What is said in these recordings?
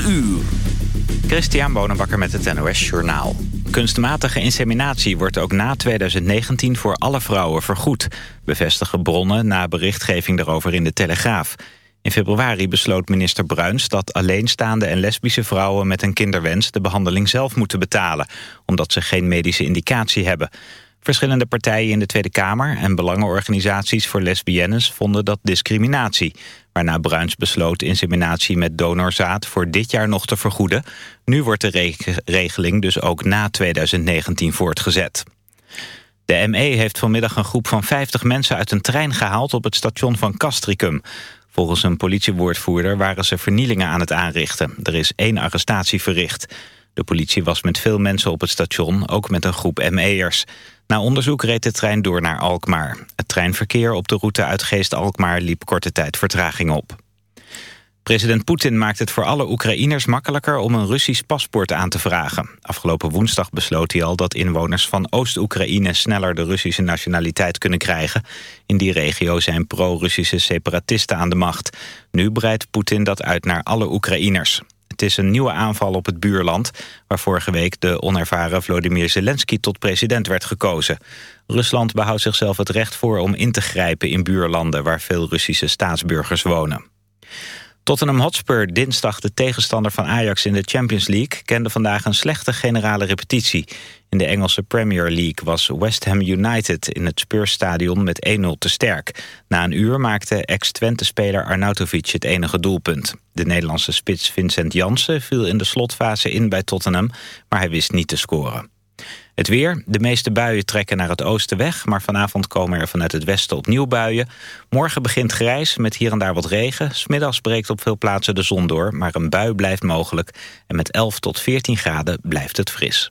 4 uur. Christian Bonenbakker met het NOS Journaal. Kunstmatige inseminatie wordt ook na 2019 voor alle vrouwen vergoed... bevestigen bronnen na berichtgeving daarover in de Telegraaf. In februari besloot minister Bruins dat alleenstaande en lesbische vrouwen... met een kinderwens de behandeling zelf moeten betalen... omdat ze geen medische indicatie hebben... Verschillende partijen in de Tweede Kamer en belangenorganisaties voor lesbiennes vonden dat discriminatie. Waarna Bruins besloot inseminatie met donorzaad voor dit jaar nog te vergoeden. Nu wordt de regeling dus ook na 2019 voortgezet. De ME heeft vanmiddag een groep van 50 mensen uit een trein gehaald op het station van Castricum. Volgens een politiewoordvoerder waren ze vernielingen aan het aanrichten. Er is één arrestatie verricht. De politie was met veel mensen op het station, ook met een groep ME'ers. Na onderzoek reed de trein door naar Alkmaar. Het treinverkeer op de route uit Geest-Alkmaar liep korte tijd vertraging op. President Poetin maakt het voor alle Oekraïners makkelijker om een Russisch paspoort aan te vragen. Afgelopen woensdag besloot hij al dat inwoners van Oost-Oekraïne sneller de Russische nationaliteit kunnen krijgen. In die regio zijn pro-Russische separatisten aan de macht. Nu breidt Poetin dat uit naar alle Oekraïners. Het is een nieuwe aanval op het buurland... waar vorige week de onervaren Vladimir Zelensky tot president werd gekozen. Rusland behoudt zichzelf het recht voor om in te grijpen in buurlanden... waar veel Russische staatsburgers wonen. Tottenham Hotspur, dinsdag de tegenstander van Ajax in de Champions League... kende vandaag een slechte generale repetitie. In de Engelse Premier League was West Ham United in het Spursstadion met 1-0 te sterk. Na een uur maakte ex-Twente-speler Arnautovic het enige doelpunt. De Nederlandse spits Vincent Jansen viel in de slotfase in bij Tottenham... maar hij wist niet te scoren. Het weer. De meeste buien trekken naar het oosten weg... maar vanavond komen er vanuit het westen opnieuw buien. Morgen begint grijs met hier en daar wat regen. Smiddags breekt op veel plaatsen de zon door... maar een bui blijft mogelijk. En met 11 tot 14 graden blijft het fris.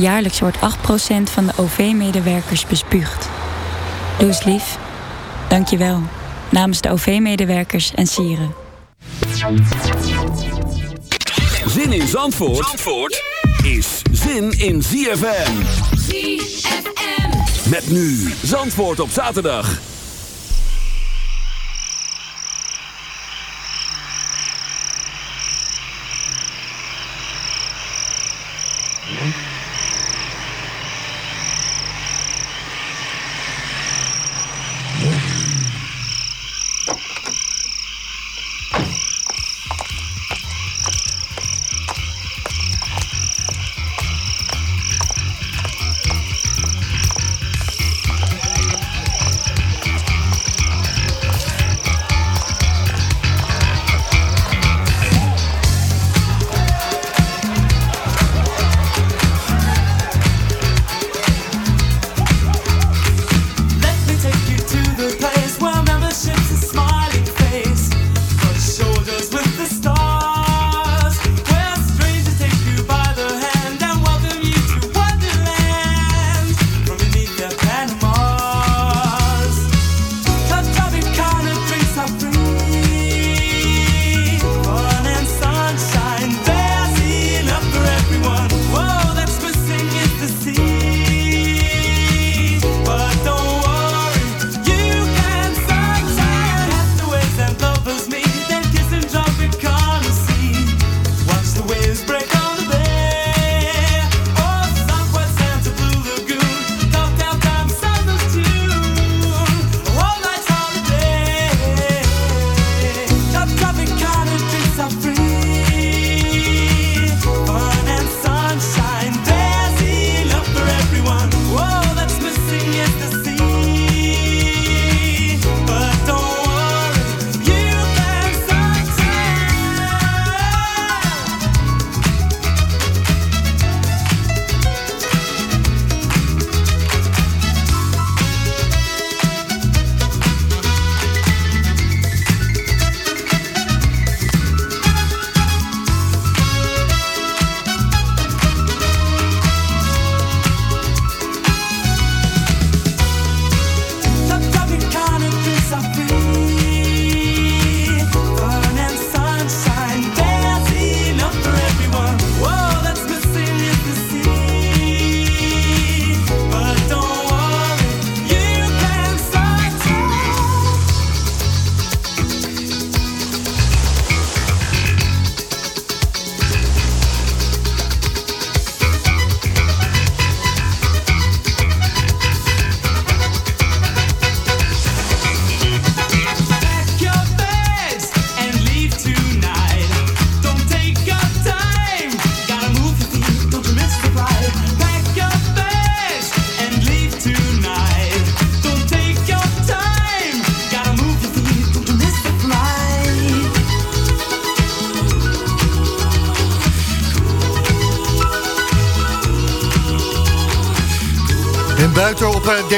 Jaarlijks wordt 8% van de OV-medewerkers bespuugd. Doe eens lief. Dank je wel. Namens de OV-medewerkers en sieren. Zin in Zandvoort, Zandvoort is zin in ZFM. ZFM. Met nu Zandvoort op zaterdag.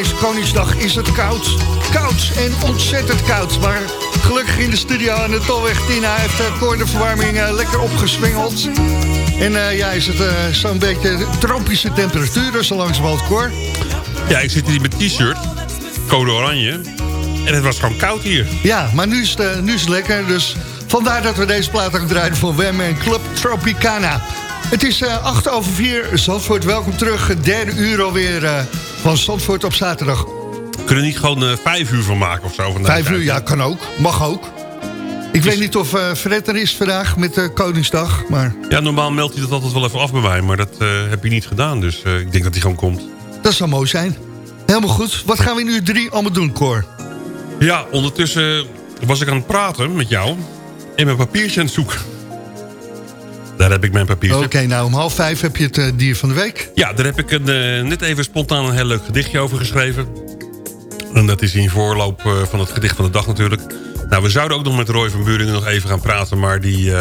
Deze Koningsdag is het koud. Koud en ontzettend koud. Maar gelukkig in de studio aan de Tolweg Tina heeft Cor de verwarming uh, lekker opgeswingeld. En uh, ja, is het zo'n beetje tropische temperaturen zo langzamerhand, Cor? Ja, ik zit hier met t-shirt, code oranje. En het was gewoon koud hier. Ja, maar nu is het, nu is het lekker. Dus vandaar dat we deze plaat ook draaien voor Wem en Club Tropicana. Het is 8 over 4. Zandvoort, welkom terug. Derde uur alweer van Zandvoort op zaterdag. Kunnen niet gewoon uh, vijf uur van maken of zo? Vandaag vijf uur, ja, kan ook. Mag ook. Ik weet niet of uh, Fred er is vandaag met uh, Koningsdag, maar... Ja, normaal meldt hij dat altijd wel even af bij mij, maar dat uh, heb je niet gedaan. Dus ik denk dat hij gewoon komt. Dat zou mooi zijn. Helemaal goed. Wat gaan we in uur drie allemaal doen, Cor? Ja, ondertussen was ik aan het praten met jou en mijn papiertje aan het zoeken. Daar heb ik mijn papiertje. Oké, okay, nou om half vijf heb je het uh, dier van de week. Ja, daar heb ik een, uh, net even spontaan een heel leuk gedichtje over geschreven. En dat is in voorloop uh, van het gedicht van de dag natuurlijk. Nou, we zouden ook nog met Roy van Buringen nog even gaan praten... maar die,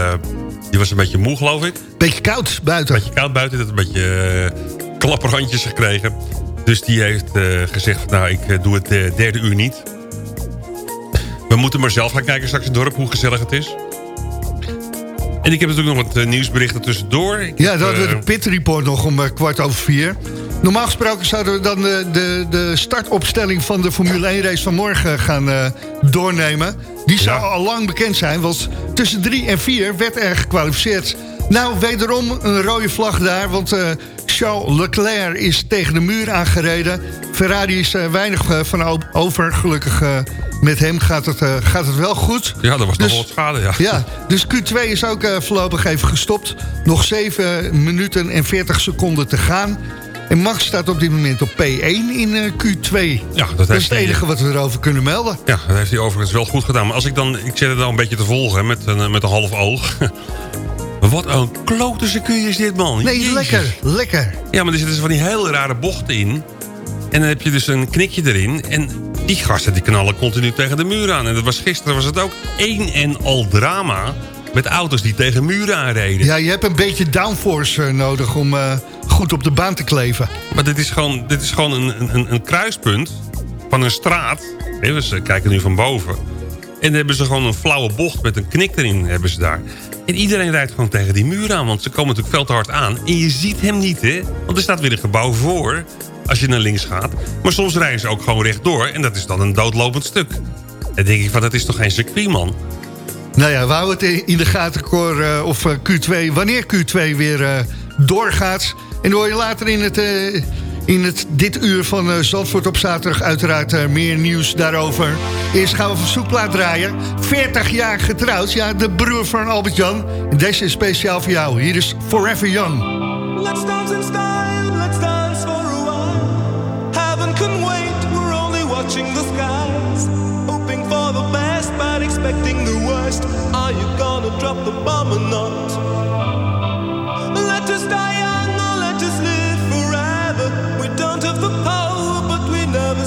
die was een beetje moe, geloof ik. Beetje koud buiten. Beetje koud buiten, dat een beetje klapperhandjes gekregen. Dus die heeft gezegd, nou, ik doe het derde uur niet. We moeten maar zelf gaan kijken straks in het dorp, hoe gezellig het is. En ik heb natuurlijk nog wat uh, nieuwsberichten tussendoor. Ik ja, dan uh, de Pit Report nog om uh, kwart over vier. Normaal gesproken zouden we dan de, de, de startopstelling van de Formule 1 race van morgen gaan doornemen. Die zou ja. al lang bekend zijn, want tussen drie en vier werd er gekwalificeerd. Nou, wederom een rode vlag daar, want Charles Leclerc is tegen de muur aangereden. Ferrari is weinig van over, gelukkig met hem gaat het, gaat het wel goed. Ja, dat was dus, nog wat schade, ja. ja. Dus Q2 is ook voorlopig even gestopt. Nog 7 minuten en 40 seconden te gaan. En Max staat op dit moment op P1 in uh, Q2. Ja, dat, dat is het enige wat we erover kunnen melden. Ja, dat heeft hij overigens wel goed gedaan. Maar als ik dan, ik zit het nou een beetje te volgen met een, met een half oog. Wat een klote circuit is dit, man. Nee, Jezus. lekker, lekker. Ja, maar er zitten van die hele rare bochten in. En dan heb je dus een knikje erin. En die gasten die knallen continu tegen de muur aan. En dat was, gisteren was het ook één en al drama... met auto's die tegen muren aanreden. Ja, je hebt een beetje downforce uh, nodig om uh, goed op de baan te kleven. Maar dit is gewoon, dit is gewoon een, een, een kruispunt van een straat. We kijken nu van boven. En dan hebben ze gewoon een flauwe bocht met een knik erin hebben ze daar. En iedereen rijdt gewoon tegen die muur aan, want ze komen natuurlijk veel te hard aan. En je ziet hem niet, hè? Want er staat weer een gebouw voor als je naar links gaat. Maar soms rijden ze ook gewoon rechtdoor en dat is dan een doodlopend stuk. Dan denk ik van, dat is toch geen circuit, man? Nou ja, we het in de gaten, Cor, uh, of uh, Q2, wanneer Q2 weer uh, doorgaat. En dan hoor je later in het, in het dit uur van Zandvoort op zaterdag uiteraard meer nieuws daarover. Eerst gaan we verzoekplaat draaien. 40 jaar getrouwd, ja, de broer van Albert-Jan. Deze is speciaal voor jou. Hier is Forever Young. Let's dance in style, let's dance for a while. Heaven can wait, we're only watching the skies. Hoping for the best, but expecting the worst. Are you gonna drop the bomb or not?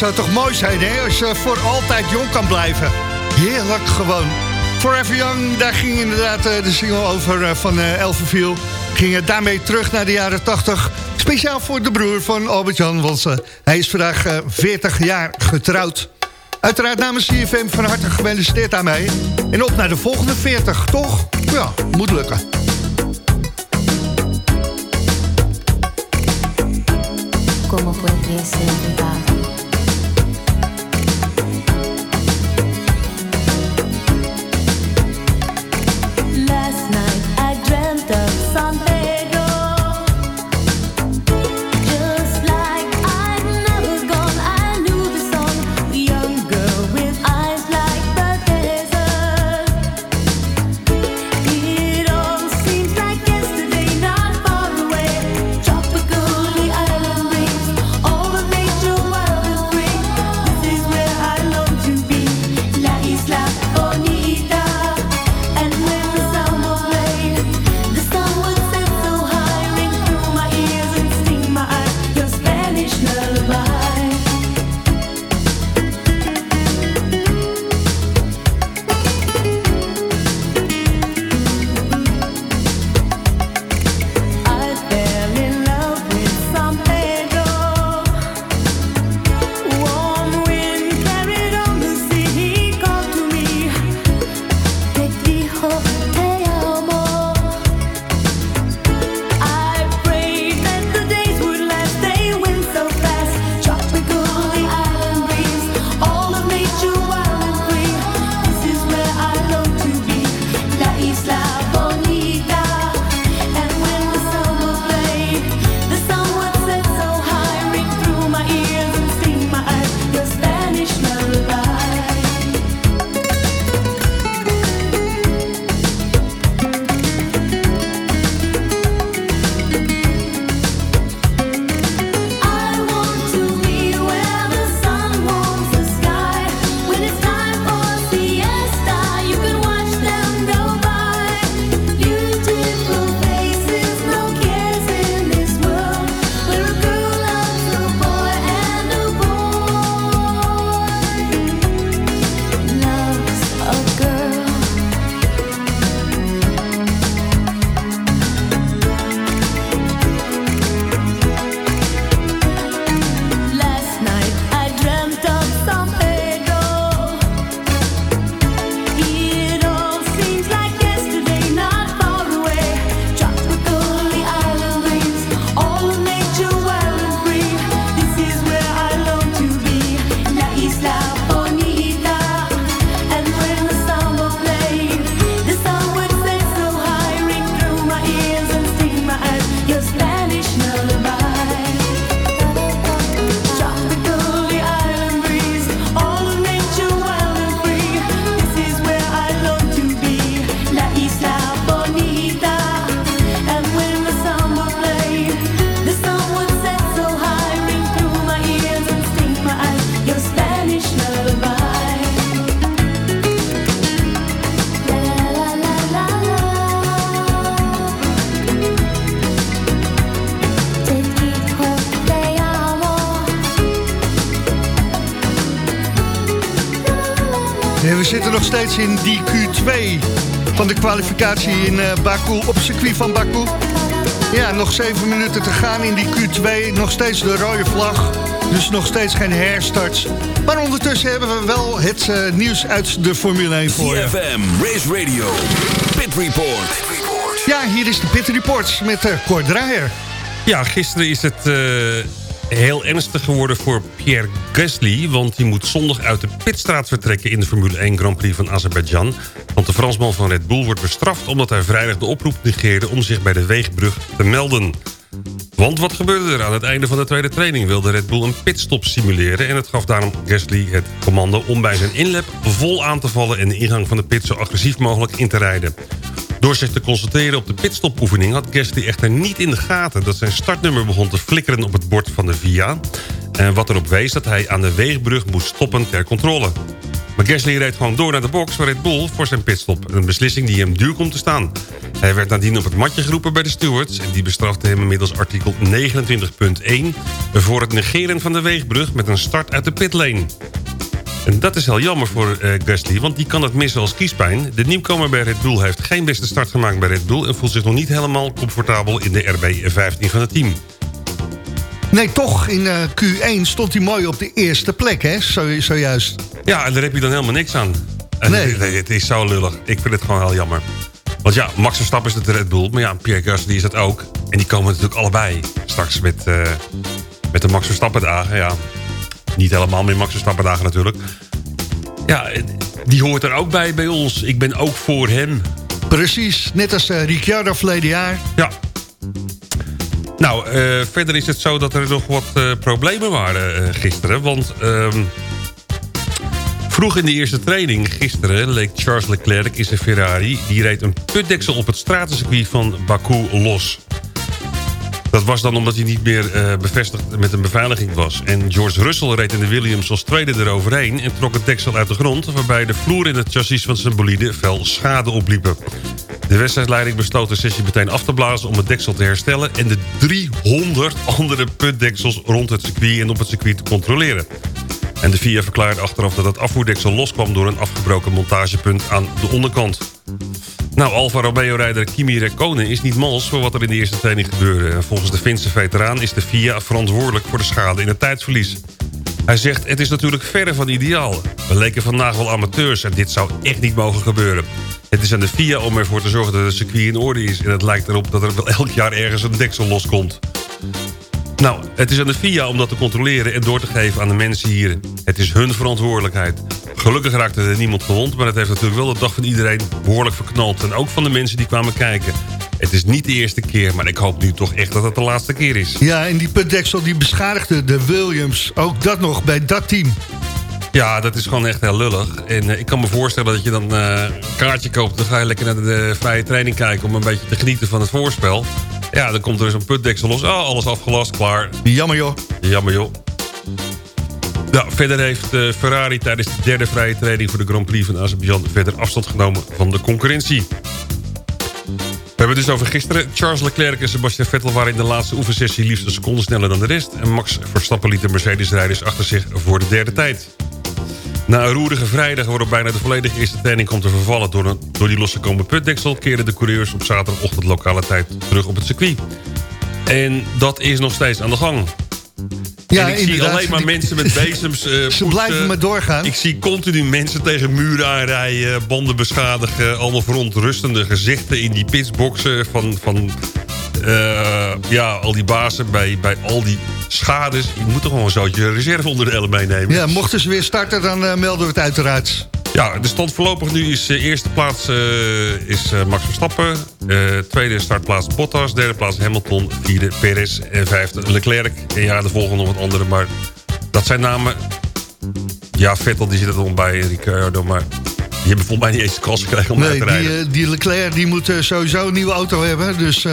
zou toch mooi zijn, hè? Als je voor altijd jong kan blijven. Heerlijk gewoon. Forever Young, daar ging inderdaad eh, de single over eh, van uh, Elverviel. Ging daarmee terug naar de jaren 80. Speciaal voor de broer van Albert-Jan, want hij is vandaag 40 jaar getrouwd. Uiteraard namens CFM van harte gefeliciteerd daarmee. En op naar de volgende 40, toch? Ja, moet lukken. Kwalificatie in uh, Baku, op het circuit van Baku. Ja, nog zeven minuten te gaan in die Q2. Nog steeds de rode vlag. Dus nog steeds geen herstarts. Maar ondertussen hebben we wel het uh, nieuws uit de Formule 1 voor je. CFM, Race Radio, Pit Report. Ja, hier is de Pit Report met uh, Cor Draaier. Ja, gisteren is het heel ernstig geworden voor Pierre Gasly... want hij moet zondag uit de pitstraat vertrekken... in de Formule 1 Grand Prix van Azerbeidzjan. Want de Fransman van Red Bull wordt bestraft... omdat hij vrijdag de oproep negeerde om zich bij de weegbrug te melden. Want wat gebeurde er aan het einde van de tweede training? Wilde Red Bull een pitstop simuleren... en het gaf daarom Gasly het commando om bij zijn inlap vol aan te vallen... en de ingang van de pit zo agressief mogelijk in te rijden. Door zich te concentreren op de pitstopoefening had Gasly echter niet in de gaten... dat zijn startnummer begon te flikkeren op het bord van de VIA... en wat erop wees dat hij aan de weegbrug moest stoppen ter controle. Maar Gasly reed gewoon door naar de box voor Red Bull voor zijn pitstop. Een beslissing die hem duur komt te staan. Hij werd nadien op het matje geroepen bij de stewards... en die bestrafte hem inmiddels artikel 29.1... voor het negeren van de weegbrug met een start uit de pitlane. En dat is heel jammer voor eh, Gasly, want die kan het missen als kiespijn. De nieuwkomer bij Red Bull heeft geen beste start gemaakt bij Red Bull... en voelt zich nog niet helemaal comfortabel in de RB15 van het team. Nee, toch, in eh, Q1 stond hij mooi op de eerste plek, hè? Zo, zojuist. Ja, en daar heb je dan helemaal niks aan. En Nee. het, het is zo lullig. Ik vind het gewoon heel jammer. Want ja, Max Verstappen is het Red Bull. Maar ja, Pierre Gasly is dat ook. En die komen natuurlijk allebei straks met, eh, met de Max Verstappen dagen. Ja, niet helemaal meer Max Verstappen dagen natuurlijk. Ja, die hoort er ook bij bij ons. Ik ben ook voor hem. Precies, net als eh, Ricciardo verleden jaar. Ja. Nou, eh, verder is het zo dat er nog wat eh, problemen waren eh, gisteren. Want ehm, vroeg in de eerste training gisteren leek Charles Leclerc in zijn Ferrari... die reed een putdeksel op het stratencircuit van Baku los. Dat was dan omdat hij niet meer eh, bevestigd met een beveiliging was. En George Russell reed in de Williams als tweede eroverheen... en trok het deksel uit de grond... waarbij de vloer in het chassis van zijn bolide fel schade opliepen. De wedstrijdleiding besloot de sessie meteen af te blazen om het deksel te herstellen... en de 300 andere putdeksels rond het circuit en op het circuit te controleren. En de FIA verklaarde achteraf dat het afvoerdeksel loskwam... door een afgebroken montagepunt aan de onderkant. Nou, Alfa Romeo-rijder Kimi Räikkönen is niet mals voor wat er in de eerste training gebeurde. En Volgens de Finse veteraan is de FIA verantwoordelijk voor de schade in het tijdsverlies. Hij zegt, het is natuurlijk verre van ideaal. We leken vandaag wel amateurs en dit zou echt niet mogen gebeuren. Het is aan de FIA om ervoor te zorgen dat het circuit in orde is... en het lijkt erop dat er wel elk jaar ergens een deksel loskomt. Nou, het is aan de FIA om dat te controleren en door te geven aan de mensen hier. Het is hun verantwoordelijkheid. Gelukkig raakte er niemand gewond, maar het heeft natuurlijk wel de dag van iedereen behoorlijk verknald. En ook van de mensen die kwamen kijken. Het is niet de eerste keer, maar ik hoop nu toch echt dat het de laatste keer is. Ja, en die putdeksel die beschadigde de Williams. Ook dat nog bij dat team. Ja, dat is gewoon echt heel lullig. En eh, ik kan me voorstellen dat je dan eh, een kaartje koopt... dan ga je lekker naar de, vrije training kijken... om een beetje te genieten van het voorspel. Ja, dan komt er zo'n putdeksel los. Oh, alles afgelast, klaar. Jammer joh. Jammer joh. Ja, verder heeft eh, Ferrari tijdens de derde vrije training... voor de Grand Prix van Azerbeidzjan verder afstand genomen van de concurrentie. We hebben het dus over gisteren. Charles Leclerc en Sebastian Vettel waren in de laatste oefensessie... liefst een seconde sneller dan de rest. En Max Verstappen liet de Mercedes-rijders achter zich voor de derde tijd. Na een roerige vrijdag waarop bijna de volledige eerste training komt te vervallen... door, een, door die losgekomen putdeksel... keerden de coureurs op zaterdagochtend lokale tijd terug op het circuit. En dat is nog steeds aan de gang. Ja, en ik zie alleen maar mensen met bezems eh, Ze poetsen. blijven maar doorgaan. Ik zie continu mensen tegen muren aanrijden... banden beschadigen, allemaal verontrustende gezichten... in die pitsboxen van, van eh, ja, al die bazen bij, bij al die schades. Je moet toch gewoon een zootje reserve onder de ellen meenemen. Ja, mochten ze weer starten, dan eh, melden we het uiteraard. Ja, de stand voorlopig nu is eh, eerste plaats eh, is eh, Max Verstappen. Tweede startplaats Bottas. Derde plaats Hamilton. Vierde Perez. En vijfde Leclerc. En ja, de volgende nog wat andere. Maar dat zijn namen... Ja, Vettel die zit er nog bij. Ricciardo, maar... Die hebben volgens mij niet eens de kans gekregen om Nee, te die, rijden. eh, die Leclerc die moet eh, sowieso een nieuwe auto hebben. Dus eh,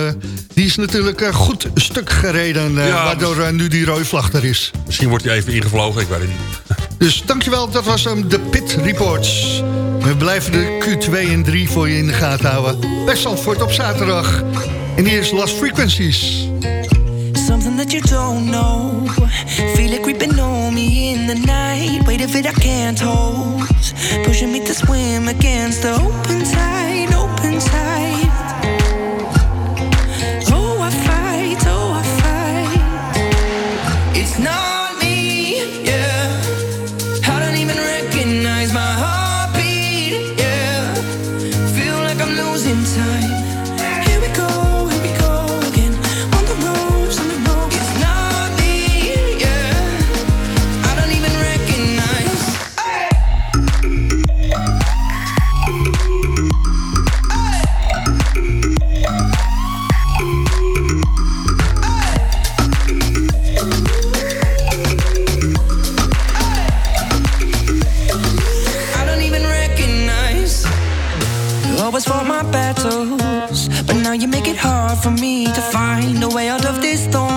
die is natuurlijk eh, goed stuk gereden. Ja, waardoor nu die rode vlag er is. Misschien wordt hij even ingevlogen, ik weet het niet. Dus dankjewel, dat was hem, de Pit Reports. We blijven de Q2 en 3 voor je in de gaten houden. Bij Zandvoort op zaterdag. En hier is Last Frequencies. Something that you don't know. Feel it creeping on me in the night. Weight of it I can't hold. Pushing me to swim against the open tide, open tide. For me to find a way out of this storm.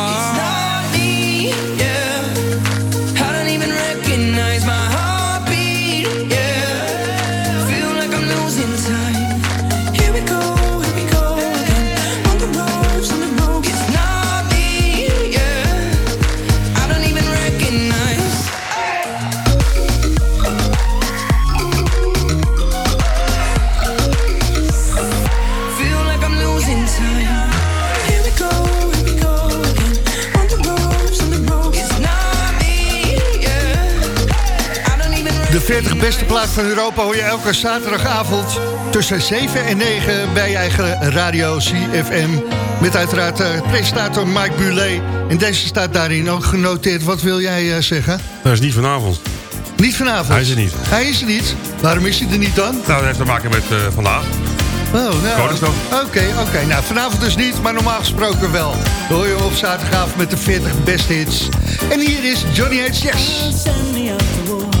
Beste plaat van Europa hoor je elke zaterdagavond tussen 7 en 9 bij je eigen radio CFM. Met uiteraard eh, presentator Mike Bulet. En deze staat daarin ook genoteerd. Wat wil jij eh, zeggen? Dat is niet vanavond. Niet vanavond? Hij is er niet. Hij is er niet. Waarom is hij er niet dan? Nou, dat heeft te maken met eh, vandaag. Oh, nou. Oké, oké. Nou, vanavond dus niet, maar normaal gesproken wel. Dan hoor je hem op zaterdagavond met de 40 beste hits. En hier is Johnny H. Yes.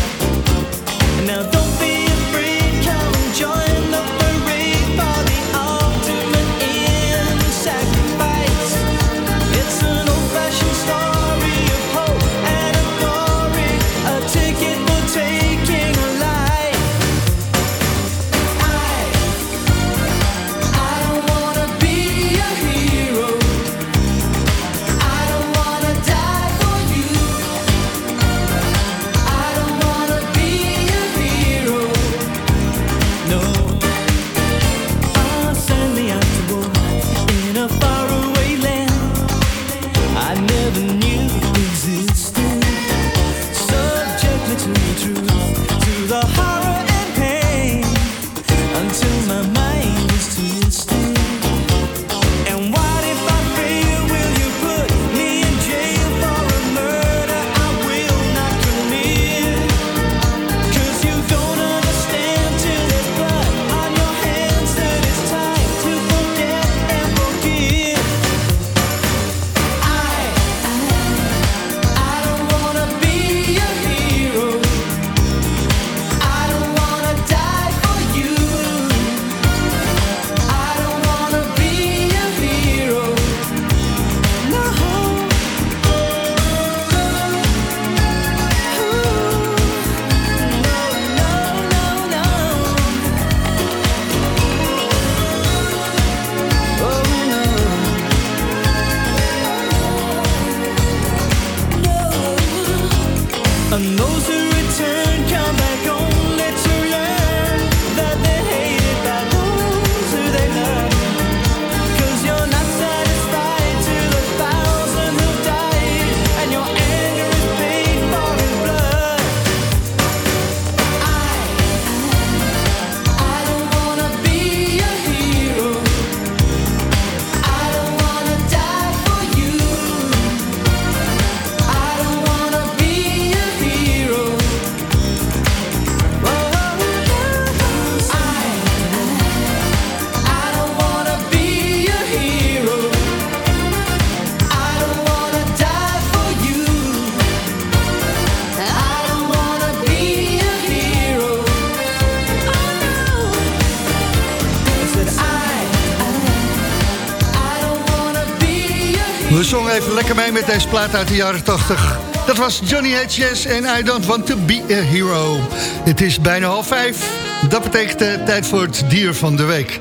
met deze plaat uit de jaren 80. Dat was Johnny H. Yes en I Don't Want To Be A Hero. Het is bijna half vijf. Dat betekent tijd voor het dier van de week.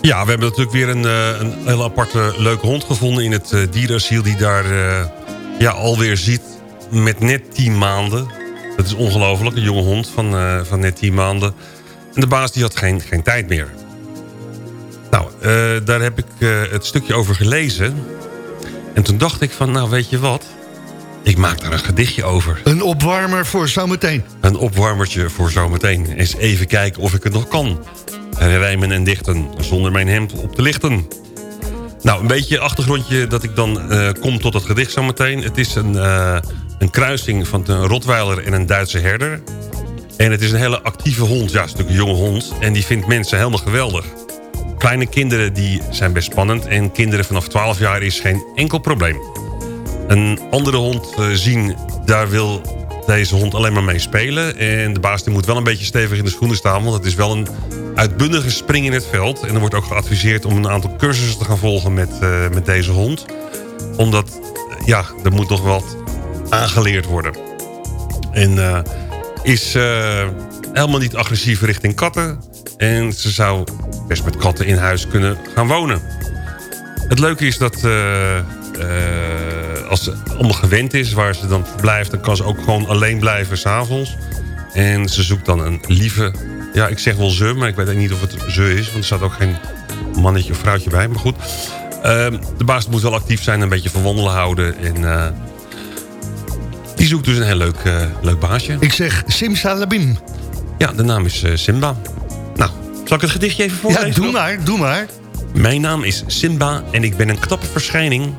Ja, we hebben natuurlijk weer een, uh, een heel aparte leuke hond gevonden... in het uh, dierenasiel die daar uh, ja, alweer ziet met net 10 maanden. Dat is ongelooflijk, een jonge hond van, van net 10 maanden. En de baas die had geen, geen tijd meer. Nou, daar heb ik het stukje over gelezen. En toen dacht ik van, nou weet je wat... Ik maak daar een gedichtje over. Een opwarmer voor zometeen. Een opwarmertje voor zometeen. Eens even kijken of ik het nog kan. Rijmen en dichten, zonder mijn hemd op te lichten. Nou, een beetje achtergrondje dat ik dan uh, kom tot het gedicht zometeen. Het is een, uh, een kruising van een Rotweiler en een Duitse herder. En het is een hele actieve hond. Ja, het is natuurlijk een jonge hond. En die vindt mensen helemaal geweldig. Kleine kinderen die zijn best spannend. En kinderen vanaf 12 jaar is geen enkel probleem. Een andere hond eh, zien, daar wil deze hond alleen maar mee spelen. En de baas die moet wel een beetje stevig in de schoenen staan... want het is wel een uitbundige spring in het veld. En er wordt ook geadviseerd om een aantal cursussen te gaan volgen met, eh, met deze hond. Omdat, eh, ja, er moet nog wat aangeleerd worden. En is helemaal niet agressief richting katten. En ze zou best met katten in huis kunnen gaan wonen. Het leuke is dat eh, eh, als ze allemaal gewend is waar ze dan blijft... dan kan ze ook gewoon alleen blijven s'avonds. En ze zoekt dan een lieve... Ja, ik zeg wel ze, maar ik weet niet of het ze is... want er staat ook geen mannetje of vrouwtje bij, maar goed. Ehm, de baas moet wel actief zijn, een beetje van wandelen houden... en eh, die zoekt dus een heel leuk, leuk baasje. Ik zeg Simsalabim. Ja, de naam is Simba. Zal ik het gedichtje even voorlezen? Ja, doe maar, doe maar. Mijn naam is Simba en ik ben een knappe verschijning.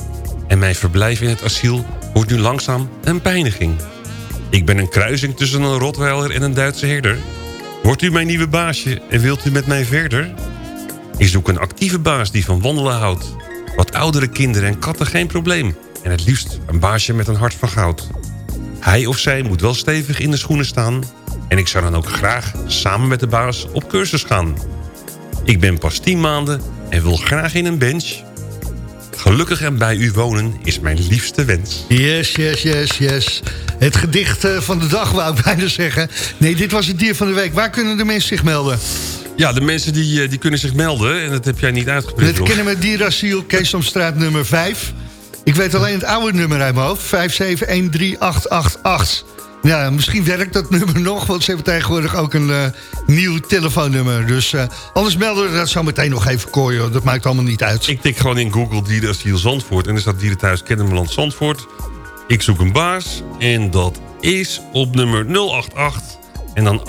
En mijn verblijf in het asiel wordt nu langzaam een pijniging. Ik ben een kruising tussen een Rotweiler en een Duitse herder. Wordt u mijn nieuwe baasje en wilt u met mij verder? Ik zoek een actieve baas die van wandelen houdt. Wat oudere kinderen en katten geen probleem. En het liefst een baasje met een hart van goud. Hij of zij moet wel stevig in de schoenen staan. En ik zou dan ook graag samen met de baas op cursus gaan. Ik ben pas 10 maanden en wil graag in een bench. Gelukkig en bij u wonen is mijn liefste wens. Yes, yes, yes, yes. Het gedicht eh, van de dag wou ik bijna zeggen. Nee, dit was het dier van de week. Waar kunnen de mensen zich melden? Ja, de mensen die, eh, die kunnen zich melden. En dat heb jij niet uitgeprint. Het Rob. kennen we dierasiel Keesomstraat nummer 5. Ik weet alleen het oude nummer uit mijn hoofd. 5713888. Ja, misschien werkt dat nummer nog, want ze hebben tegenwoordig ook een eh, nieuw telefoonnummer. Dus eh, anders melden we dat zo meteen nog even kooien. Dat maakt allemaal niet uit. Ik tik gewoon in Google dierenasiel Zandvoort. En er staat dierenthuis Kennemerland Zandvoort. Ik zoek een baas. En dat is op nummer 088. En dan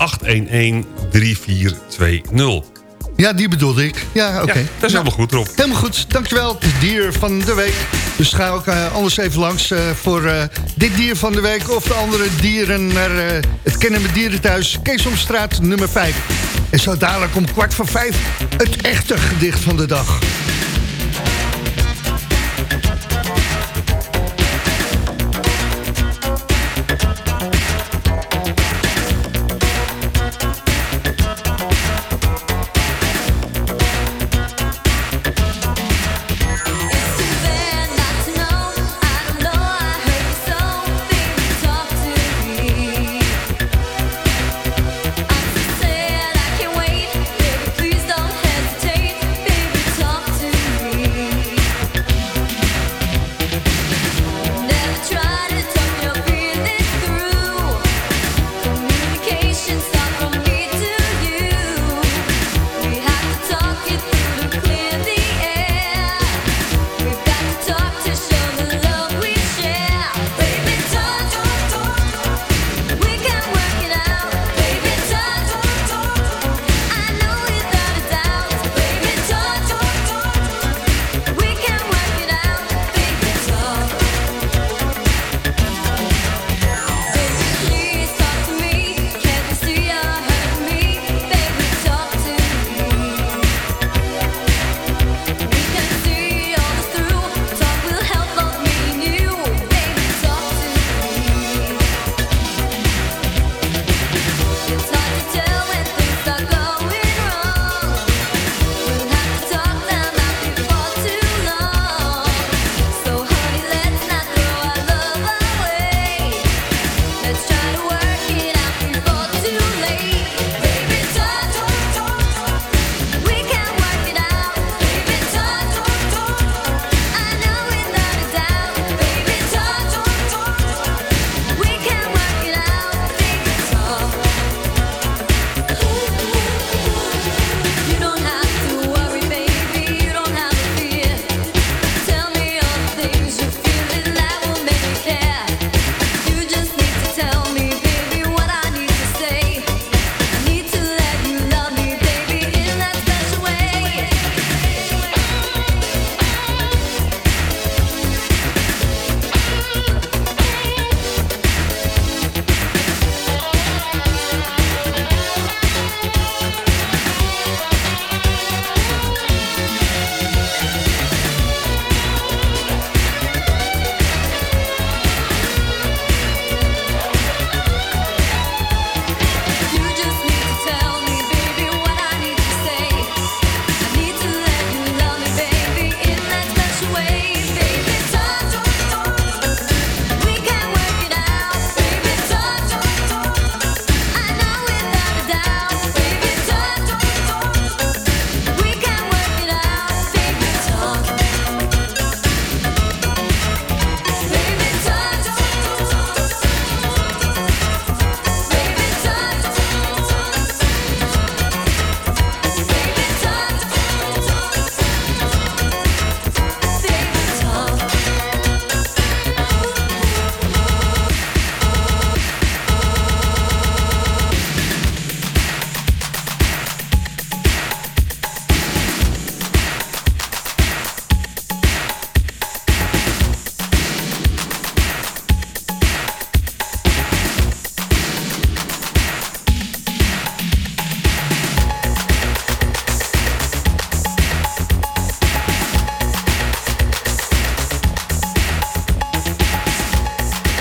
811-3420. Ja, die bedoelde ik. Ja, oké. Ja, dat is helemaal goed, Rob. Helemaal goed, dankjewel. Het dier van de week. Dus ga ook eh, anders even langs eh, voor eh, dit dier van de week... of de andere dieren naar het Kennen met Dierenthuis... Keesomstraat nummer 5. En zo dadelijk om kwart voor vijf... het echte gedicht van de dag.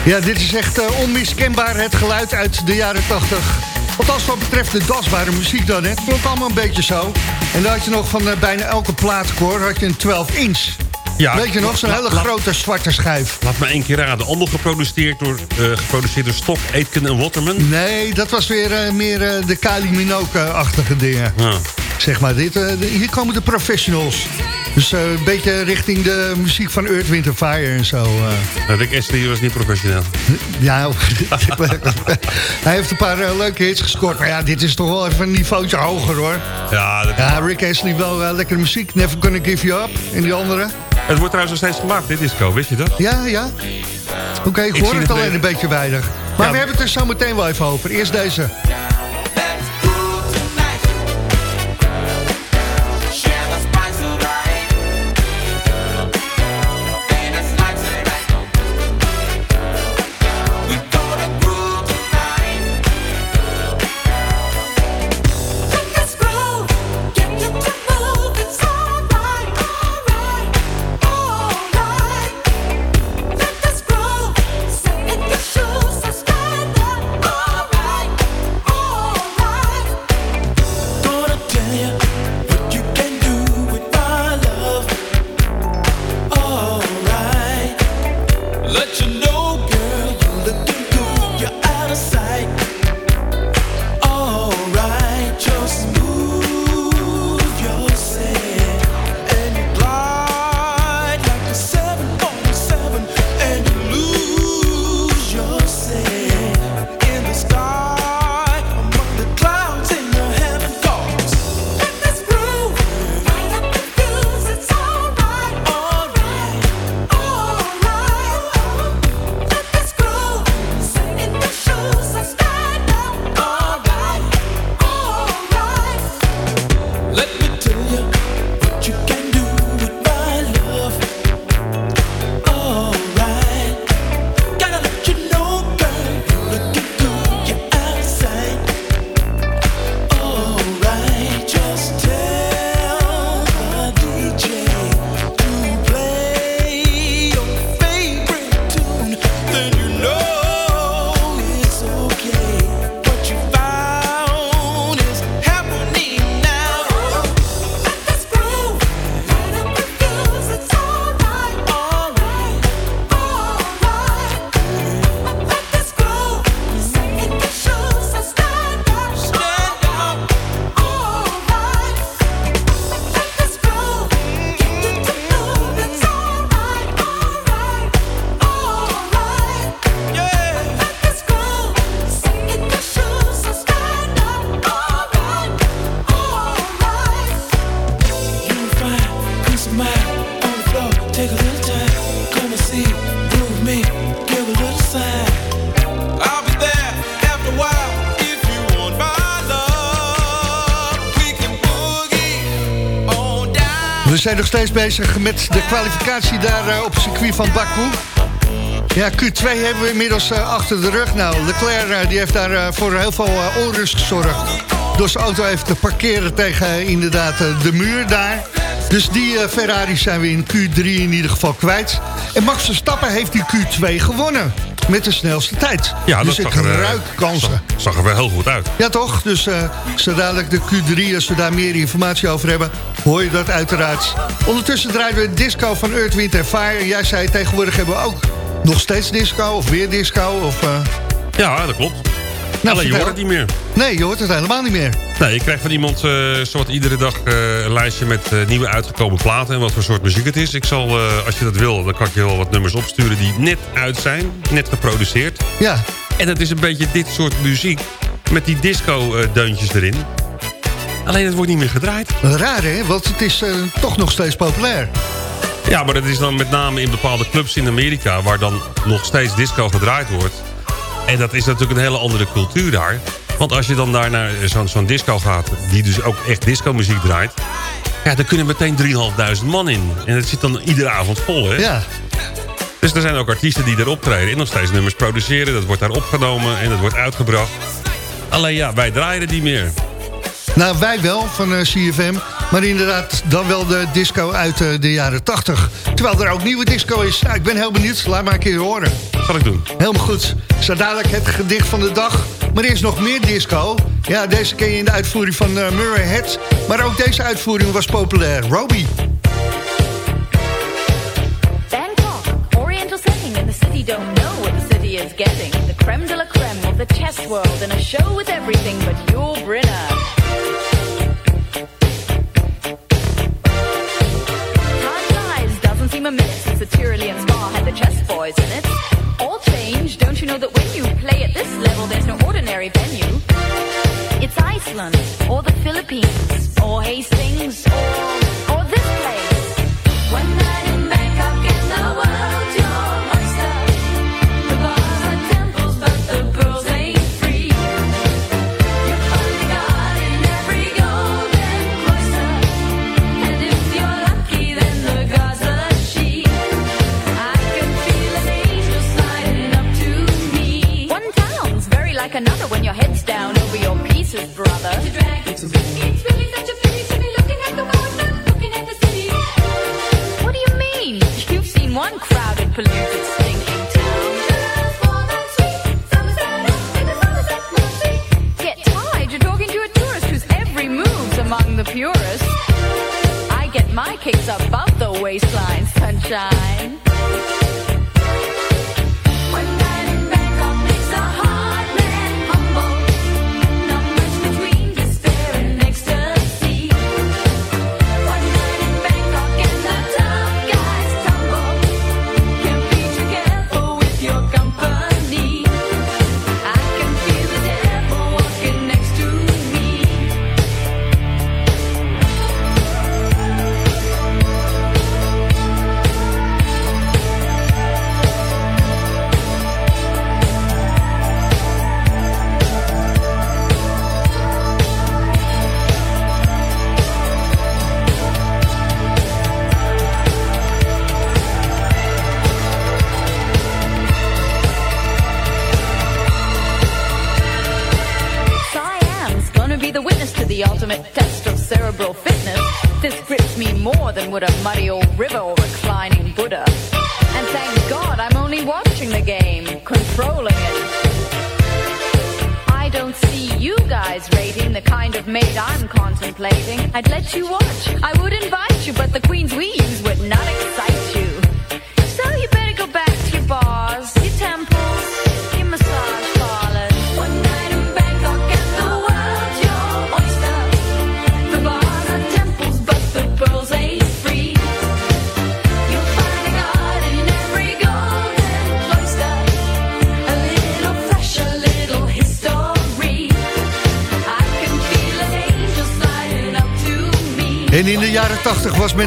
Ja, dit is echt eh, onmiskenbaar het geluid uit de jaren 80. Althans wat betreft de dasbare muziek dan, hè. Het klonk allemaal een beetje zo. En dan had je nog van eh, bijna elke plaatkoor had je een 12 inch. Ja, Weet je nog, zo'n hele laat- grote zwarte schijf. Laat me één keer raden. Allemaal geproduceerd door, eh, geproduceerd door Stok, Aitken en Waterman? Nee, dat was weer meer de Kylie Minogue-achtige dingen. Ja. Zeg maar, dit, hier komen de professionals. Dus eh, een beetje richting de muziek van Earth, Wind Fire en zo. Nou, Rick Astley was niet professioneel. Ja, hij heeft een paar eh, leuke hits gescoord. Maar ja, dit is toch wel even een niveautje hoger, hoor. Ja, dat... Ja, Rick Astley wel lekkere muziek. Never Gonna Give You Up. En die andere. Het wordt trouwens nog steeds gemaakt, dit disco, wist je dat? Ja, ja. Oké, ik Ik hoor het alleen een beetje weinig. Maar Ja. we hebben het er zo meteen wel even over. Eerst deze. We zijn nog steeds bezig met de kwalificatie daar eh, op het circuit van Baku. Ja, Q2 hebben we inmiddels eh, achter de rug. Nou, Leclerc eh, die heeft daar voor heel veel onrust gezorgd. Door zijn auto even te parkeren tegen inderdaad de muur daar. Dus die Ferrari zijn we in Q3 in ieder geval kwijt. En Max Verstappen heeft die Q2 gewonnen. Met de snelste tijd. Ja, dus ik ruik kansen. Zag, er wel heel goed uit. Ja, toch? Dus eh zo dadelijk de Q3, als we daar meer informatie over hebben... hoor je dat uiteraard. Ondertussen draaien we disco van Earth, Wind Fire. Jij zei tegenwoordig hebben we ook nog steeds disco of weer disco. Of, eh, Ja, dat klopt. Nou, Alleen je hoort het niet meer. Nee, je hoort het helemaal niet meer. Nee, je krijgt van iemand eh soort iedere dag een lijstje met nieuwe uitgekomen platen... en wat voor soort muziek het is. Ik zal, als je dat wil, dan kan ik je wel wat nummers opsturen die net uit zijn. Net geproduceerd. Ja. En dat is een beetje dit soort muziek met die disco-deuntjes erin. Alleen het wordt niet meer gedraaid. Raar, hè? Want het is eh, toch nog steeds populair. Ja, maar dat is dan met name in bepaalde clubs in Amerika... waar dan nog steeds disco gedraaid wordt. En dat is natuurlijk een hele andere cultuur daar. Want als je dan daar naar zo'n zo'n disco gaat... die dus ook echt disco-muziek draait... ja, daar kunnen meteen 3.500 man in. En dat zit dan iedere avond vol, hè? Ja. Dus er zijn ook artiesten die er optreden... en nog steeds nummers produceren. Dat wordt daar opgenomen en dat wordt uitgebracht. Alleen ja, wij draaien het niet meer. Nou, wij wel van eh, CFM. Maar inderdaad, dan wel de disco uit eh, de jaren 80. Terwijl er ook nieuwe disco is. Nou, ik ben heel benieuwd. Laat maar een keer horen. Zal ik doen. Helemaal goed. Zo dadelijk het gedicht van de dag. Maar eerst nog meer disco. Ja, deze ken je in de uitvoering van eh, Murray Head. Maar ook deze uitvoering was populair. Robbie. Creme de la creme of the chess world, and a show with everything but your Brinner. Time flies, doesn't seem a minute since the Tyrolean Spa had the chess boys in it. All change, don't you know that when you play at this level, there's no ordinary venue? It's Iceland, or the Philippines, or Hastings, or, one crowded, polluted, stinking town. Get tired, you're talking to a tourist whose every move's among the purest. I get my kicks above the waistline, sunshine.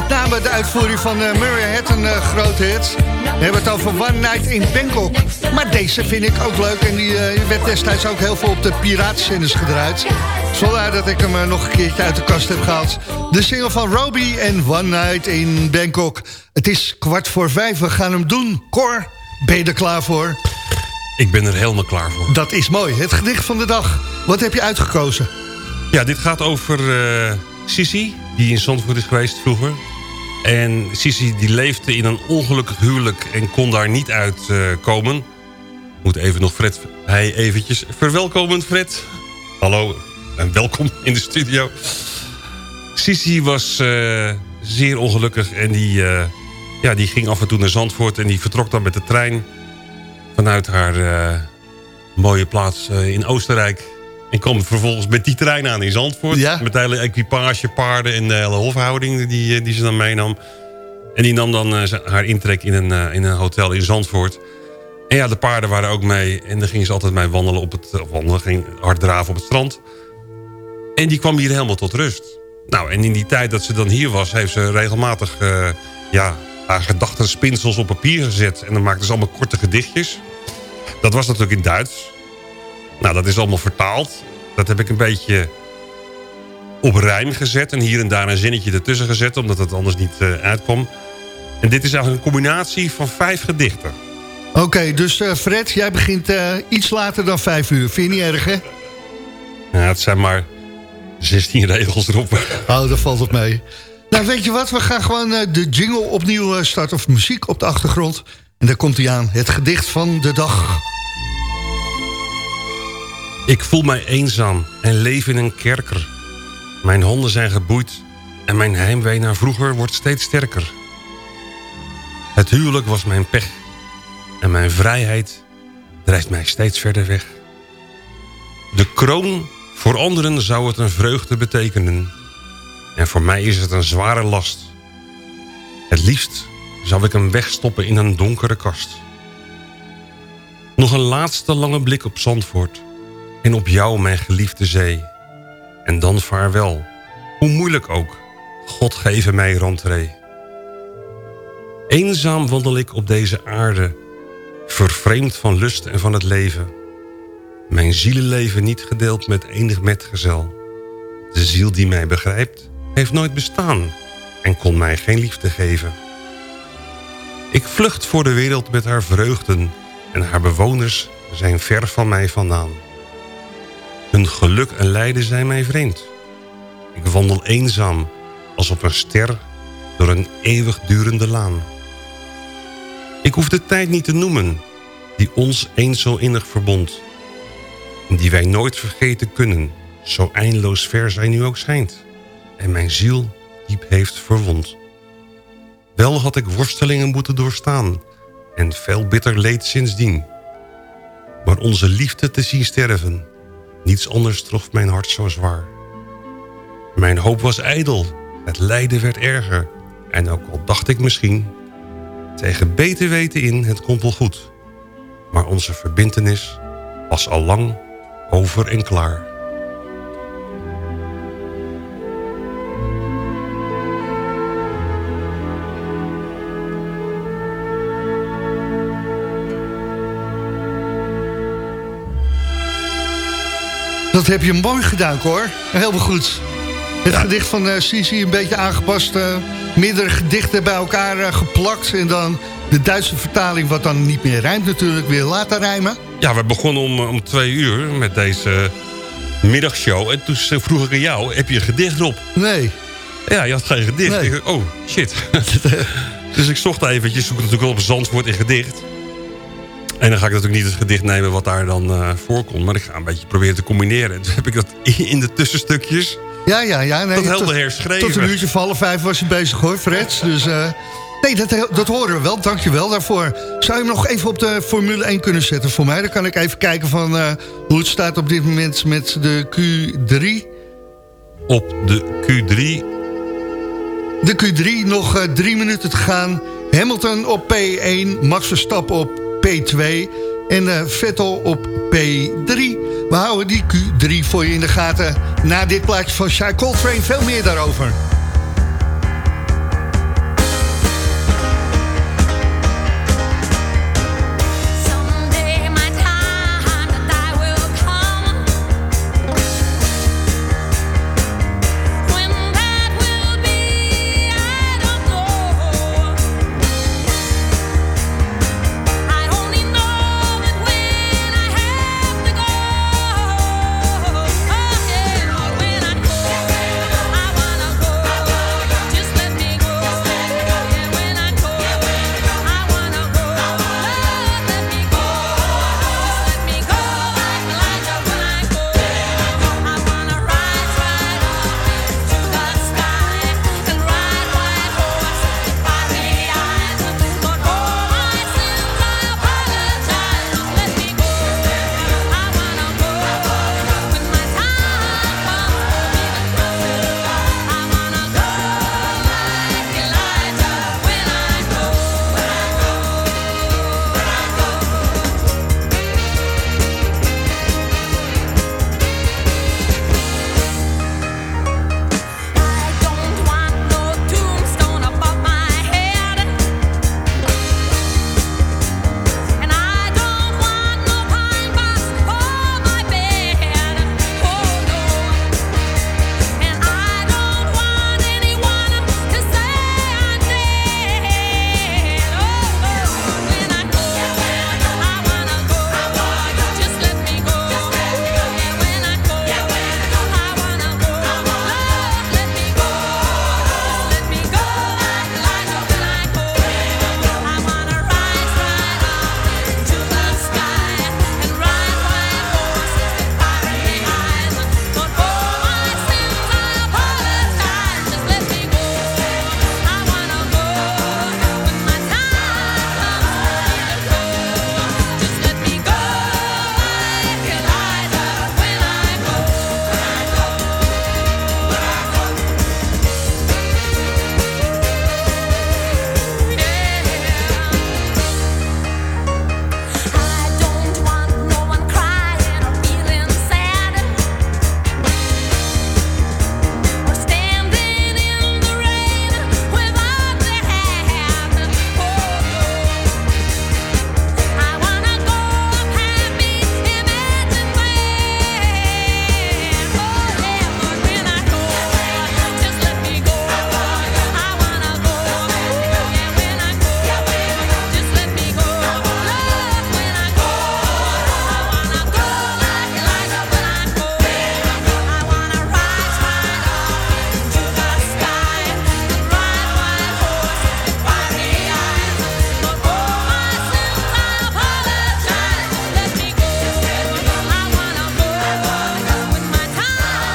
Met name de uitvoering van eh, Murray Head een eh, grote hit. We hebben het over One Night in Bangkok. Maar deze vind ik ook leuk. En die eh, werd destijds ook heel veel op de piratenscènes gedraaid. Vandaar dat ik hem nog een keertje uit de kast heb gehaald. De single van Roby en One Night in Bangkok. Het is kwart voor vijf, we gaan hem doen. Cor, ben je er klaar voor? Ik ben er helemaal klaar voor. Dat is mooi. Het gedicht van de dag. Wat heb je uitgekozen? Ja, dit gaat over eh, Sissi, die in Zandvoort is geweest vroeger. En Sissi die leefde in een ongelukkig huwelijk en kon daar niet uitkomen. Moet even nog Fred, hij eventjes verwelkomen Fred. Hallo en welkom in de studio. Sissi was eh, zeer ongelukkig en die, eh, ja, die ging af en toe naar Zandvoort... en die vertrok dan met de trein vanuit haar eh, mooie plaats eh, in Oostenrijk... En kwam vervolgens met die trein aan in Zandvoort. Met de hele equipage, paarden en de hele hofhouding die, eh, die ze dan meenam. En die nam dan eh, haar intrek in een, eh, in een hotel in Zandvoort. En ja, de paarden waren ook mee. En dan ging ze altijd mee wandelen op het... Of wandelen, ging hard draven op het strand. En die kwam hier helemaal tot rust. Nou, en in die tijd dat ze dan hier was... heeft ze regelmatig eh, ja, haar gedachten spinsels op papier gezet. En dan maakte ze allemaal korte gedichtjes. Dat was natuurlijk in Duits. Nou, dat is allemaal vertaald. Dat heb ik een beetje op rijm gezet. En hier en daar een zinnetje ertussen gezet. Omdat het anders niet eh, uitkwam. En dit is eigenlijk een combinatie van vijf gedichten. Oké, dus eh, Fred, jij begint eh, iets later dan vijf uur. Vind je niet erg, hè? Ja, het zijn maar 16 regels erop. Oh, daar valt het mee. Nou, weet je wat? We gaan gewoon de jingle opnieuw starten. Of muziek op de achtergrond. En daar komt hij aan. Het gedicht van de dag. Ik voel mij eenzaam en leef in een kerker. Mijn honden zijn geboeid en mijn heimwee naar vroeger wordt steeds sterker. Het huwelijk was mijn pech en mijn vrijheid drijft mij steeds verder weg. De kroon, voor anderen zou het een vreugde betekenen. En voor mij is het een zware last. Het liefst zou ik hem wegstoppen in een donkere kast. Nog een laatste lange blik op Zandvoort en op jou, mijn geliefde zee. En dan vaarwel, hoe moeilijk ook, God geven mij rentree. Eenzaam wandel ik op deze aarde, vervreemd van lust en van het leven. Mijn zielenleven niet gedeeld met enig metgezel. De ziel die mij begrijpt, heeft nooit bestaan en kon mij geen liefde geven. Ik vlucht voor de wereld met haar vreugden en haar bewoners zijn ver van mij vandaan. Hun geluk en lijden zijn mij vreemd. Ik wandel eenzaam als op een ster door een eeuwigdurende laan. Ik hoef de tijd niet te noemen die ons eens zo innig verbond. En die wij nooit vergeten kunnen, zo eindeloos ver zij nu ook schijnt. En mijn ziel diep heeft verwond. Wel had ik worstelingen moeten doorstaan en veel bitter leed sindsdien. Maar onze liefde te zien sterven, niets anders trof mijn hart zo zwaar. Mijn hoop was ijdel, het lijden werd erger. En ook al dacht ik misschien, tegen beter weten in, het komt wel goed. Maar onze verbintenis was al lang over en klaar. Dat heb je mooi gedaan, hoor. Heel goed. Het gedicht van eh Sisi een beetje aangepast. eh meerdere gedichten bij elkaar eh, geplakt. En dan de Duitse vertaling, wat dan niet meer rijmt natuurlijk, weer laten rijmen. Ja, we begonnen om, om twee uur met deze middagshow. En toen vroeg ik aan jou, heb je een gedicht erop? Nee. Ja, je had geen gedicht. Nee. Ik dacht, oh, shit. dus ik zocht eventjes, zoek natuurlijk wel op Zandvoort in gedicht. En dan ga ik natuurlijk niet het gedicht nemen wat daar dan eh, voorkomt. Maar ik ga een beetje proberen te combineren. Dus heb ik dat in de tussenstukjes... Ja, ja, ja. Nee, Dat helder tot- herschreven. Tot een uurtje van half vijf was je bezig hoor, Fred. Dus eh, nee, dat, dat horen we wel. Dank je wel daarvoor. Zou je hem nog even op de Formule 1 kunnen zetten voor mij? Dan kan ik even kijken van eh, hoe het staat op dit moment met de Q3. Op de Q3 De Q3, nog eh, drie minuten te gaan. Hamilton op P1, Max Verstappen op P2 en eh, Vettel op P3. We houden die Q3 voor je in de gaten. Na dit plaatje van Shai Coltrane veel meer daarover.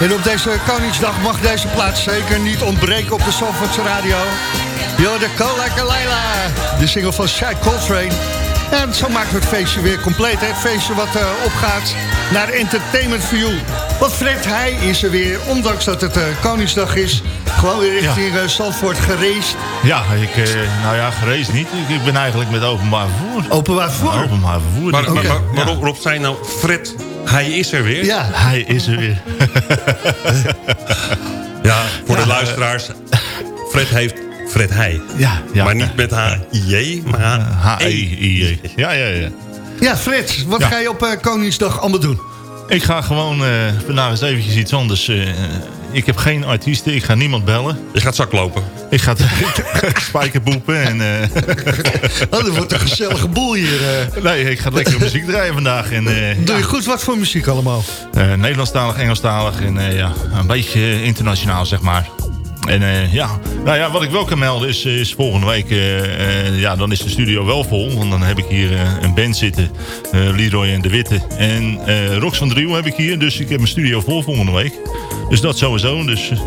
En op deze Koningsdag mag deze plaats zeker niet ontbreken op de Zandvoortse radio. Yo, de Cola Kalila, de single van Shy Coltrane. En zo maken we het feestje weer compleet. Hè? Het feestje wat eh, opgaat naar Entertainment for You. Want Fred, hij is er weer, ondanks dat het eh, Koningsdag is... gewoon weer richting ja. Zandvoort gereisd. Ja, ik, eh, nou ja, gereisd niet. Ik, ik ben eigenlijk met openbaar vervoer. Openbaar vervoer? Openbaar vervoer. Maar, maar, Ja. maar, maar Rob, Rob zei nou, Fred, hij is er weer. Ja. Hij is er weer. Ja, voor Ja. de luisteraars. Fred heeft Fred Hij. Ja, ja. maar niet met H-I-J, maar H-E-I-J. Ja, ja, ja. Ja, Fred, wat Ja. ga je op eh, Koningsdag allemaal doen? Ik ga gewoon eh, vandaag eens eventjes iets anders. eh, ik heb geen artiesten, ik ga niemand bellen. Je gaat zaklopen. Ik ga spijkerboepen en... eh, Oh, dat wordt een gezellige boel hier. eh. nee, ik ga lekker muziek draaien vandaag. En, eh, Doe je goed wat voor muziek allemaal? Nederlandstalig, Engelstalig en ja, een beetje internationaal, zeg maar. En eh, ja, nou ja, wat ik wel kan melden is, is volgende week, eh, eh, ja, dan is de studio wel vol. Want dan heb ik hier eh, een band zitten, eh, Leroy en De Witte. En eh, Rox van Driel heb ik hier, dus ik heb mijn studio vol volgende week. Dus dat sowieso, dus... eh,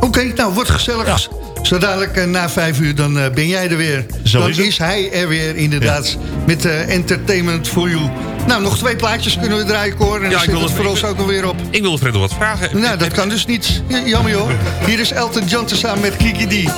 Oké, nou, wordt gezellig. Zo dadelijk eh, na vijf uur, dan eh, ben jij er weer. Zo dan is hij er weer, inderdaad, met eh, Entertainment for You. Nou, nog twee plaatjes kunnen we draaien, Cor. En Ja, dan ik wil het voor ons ook alweer op. Ik wilde Fred nog wat vragen. Nou, dat kan dus niet. Ja, Jammer joh. Hier is Elton John tezamen met Kiki D.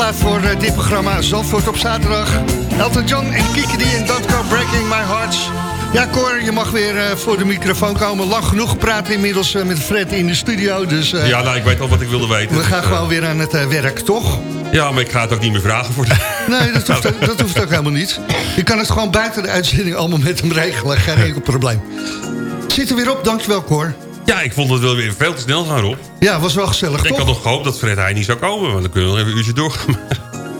Plaat voor eh, dit programma Zandvoort op zaterdag. Elton John en Kiki D en Don't Go Breaking My Hearts. Ja, Cor, je mag weer eh, voor de microfoon komen. Lang genoeg gepraat inmiddels eh, met Fred in de studio. Dus Ja, nou, ik weet al wat ik wilde weten. we gaan Dus, gewoon weer aan het werk, toch? Ja, maar ik ga het ook niet meer vragen voor de... Nee, dat hoeft, ook- dat hoeft ook helemaal niet. Je kan het gewoon buiten de uitzending allemaal met hem regelen. Geen enkel probleem. Zit er weer op, dankjewel Cor. Ja, ik vond het wel weer veel te snel gaan, Rob. Ja, was wel gezellig, Ik toch? had nog gehoopt dat Fred hij niet zou komen, want dan kunnen we nog even een uurtje doorgaan.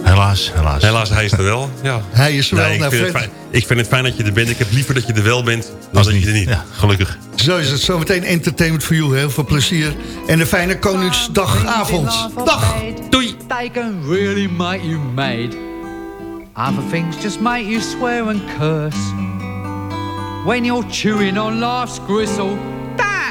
helaas, helaas. Helaas, hij is er wel. Ja. Hij is er wel. Nee, ik, Nou, vind het Fred, fijn, ik vind het fijn dat je er bent. Ik heb liever dat je er wel bent dan dat je er niet. Ja, gelukkig. Zo is het. Zometeen entertainment for you. Heel veel plezier. En een fijne Koningsdagavond. Dag. Doei. They can really make you mad. Other things just make you swear and curse. When you're chewing on life's gristle,